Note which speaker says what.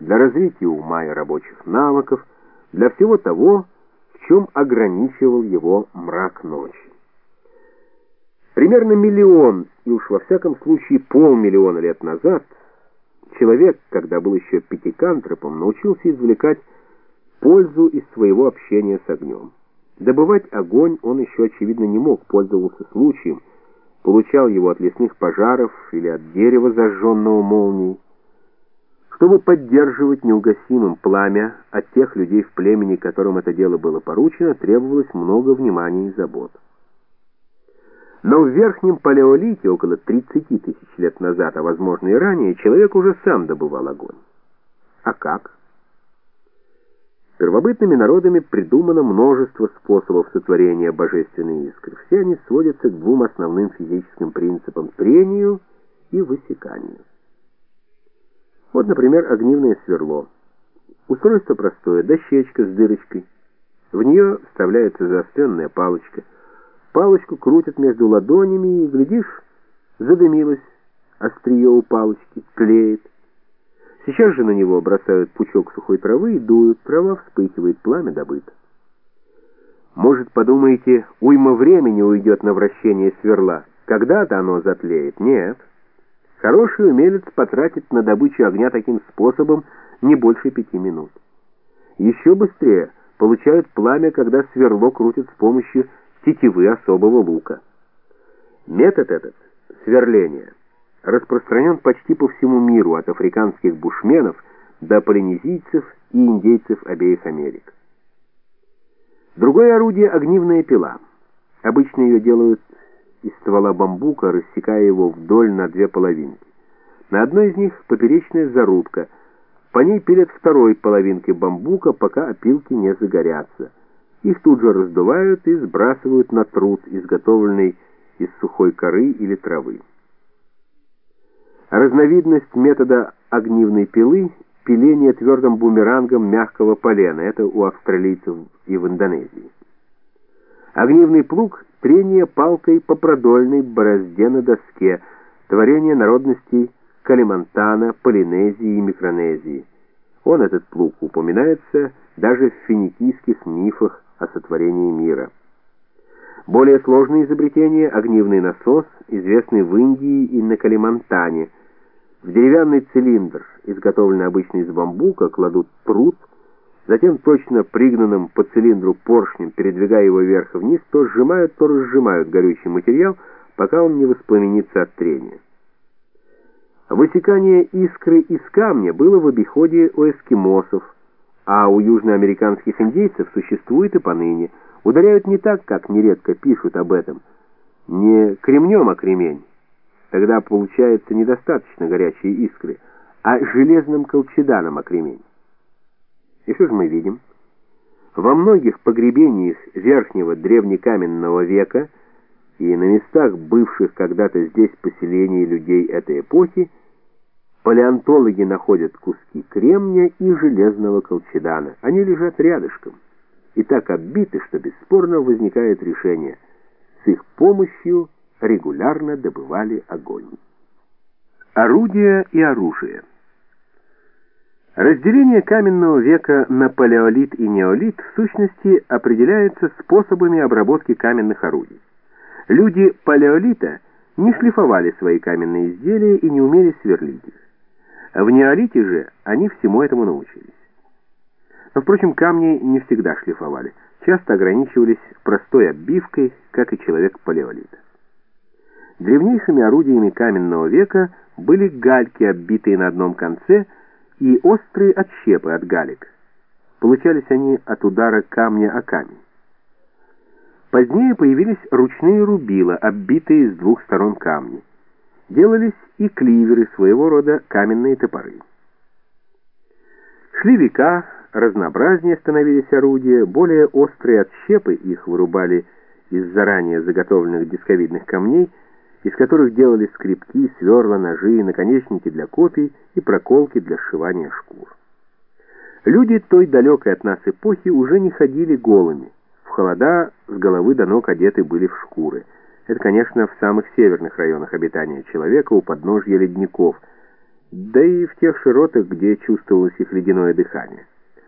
Speaker 1: для развития ума и рабочих навыков, для всего того, в чем ограничивал его мрак ночи. Примерно миллион, и уж во всяком случае полмиллиона лет назад, человек, когда был еще пятикантропом, научился извлекать пользу из своего общения с огнем. Добывать огонь он еще, очевидно, не мог, пользовался случаем, получал его от лесных пожаров или от дерева, зажженного молнией. Чтобы поддерживать неугасимым пламя от тех людей в племени, которым это дело было поручено, требовалось много внимания и забот. Но в верхнем палеолите, около 30 тысяч лет назад, а возможно и ранее, человек уже сам добывал огонь. А как? Первобытными народами придумано множество способов сотворения божественной искры. Все они сводятся к двум основным физическим принципам – трению и высеканию. Вот, например, огнивное сверло. Устройство простое, дощечка с дырочкой. В нее вставляется заостренная палочка. Палочку крутят между ладонями и, глядишь, задымилось острие у палочки, тлеет. Сейчас же на него бросают пучок сухой травы и дуют, трава вспыхивает, пламя добыто. Может, подумаете, уйма времени уйдет на вращение сверла. Когда-то оно затлеет. Нет. Хороший умелец потратит на добычу огня таким способом не больше пяти минут. Еще быстрее получают пламя, когда сверло крутят с помощью тетивы особого лука. Метод этот, сверления, распространен почти по всему миру, от африканских бушменов до полинезийцев и индейцев обеих Америк. Другое орудие — огнивная пила. Обычно ее делают из ствола бамбука, рассекая его вдоль на две половинки. На одной из них поперечная зарубка. По ней пилят второй половинкой бамбука, пока опилки не загорятся. Их тут же раздувают и сбрасывают на труд, изготовленный из сухой коры или травы. Разновидность метода огнивной пилы – пиление твердым бумерангом мягкого полена. Это у австралийцев и в Индонезии. Огнивный плуг – трение палкой по продольной борозде на доске, творение народностей Калимантана, Полинезии и Микронезии. Он, этот плуг, упоминается даже в финикийских мифах о сотворении мира. Более сложное изобретение – огнивный насос, известный в Индии и на Калимантане. В деревянный цилиндр, изготовленный обычно из бамбука, кладут пруд, затем точно пригнанным по цилиндру поршнем, передвигая его вверх и вниз, то сжимают, то разжимают горючий материал, пока он не воспламенится от трения. Высекание искры из камня было в обиходе у эскимосов, а у южноамериканских индейцев существует и поныне. Ударяют не так, как нередко пишут об этом, не кремнем, а кремень. Тогда получается недостаточно горячие искры, а железным колчеданом, а кремень. И что же мы видим? Во многих погребениях верхнего древнекаменного века и на местах бывших когда-то здесь поселений людей этой эпохи палеонтологи находят куски кремния и железного колчедана. Они лежат рядышком и так оббиты, что бесспорно возникает решение. С их помощью регулярно добывали огонь. Орудия и оружие Разделение каменного века на палеолит и неолит в сущности определяется способами обработки каменных орудий. Люди палеолита не шлифовали свои каменные изделия и не умели сверлить их. В неолите же они всему этому научились. Но, впрочем, камни не всегда шлифовали, часто ограничивались простой оббивкой, как и человек палеолита. Древнейшими орудиями каменного века были гальки, оббитые на одном конце, и острые отщепы от галек. Получались они от удара камня о камень. Позднее появились ручные рубила, оббитые с двух сторон камни. Делались и кливеры, своего рода каменные топоры. Шли века, разнообразнее становились орудия, более острые отщепы их вырубали из заранее заготовленных дисковидных камней, из которых делали скребки, сверла, ножи, наконечники для копий и проколки для сшивания шкур. Люди той далекой от нас эпохи уже не ходили голыми. В холода с головы до ног одеты были в шкуры. Это, конечно, в самых северных районах обитания человека у подножья ледников, да и в тех широтах, где чувствовалось их ледяное дыхание.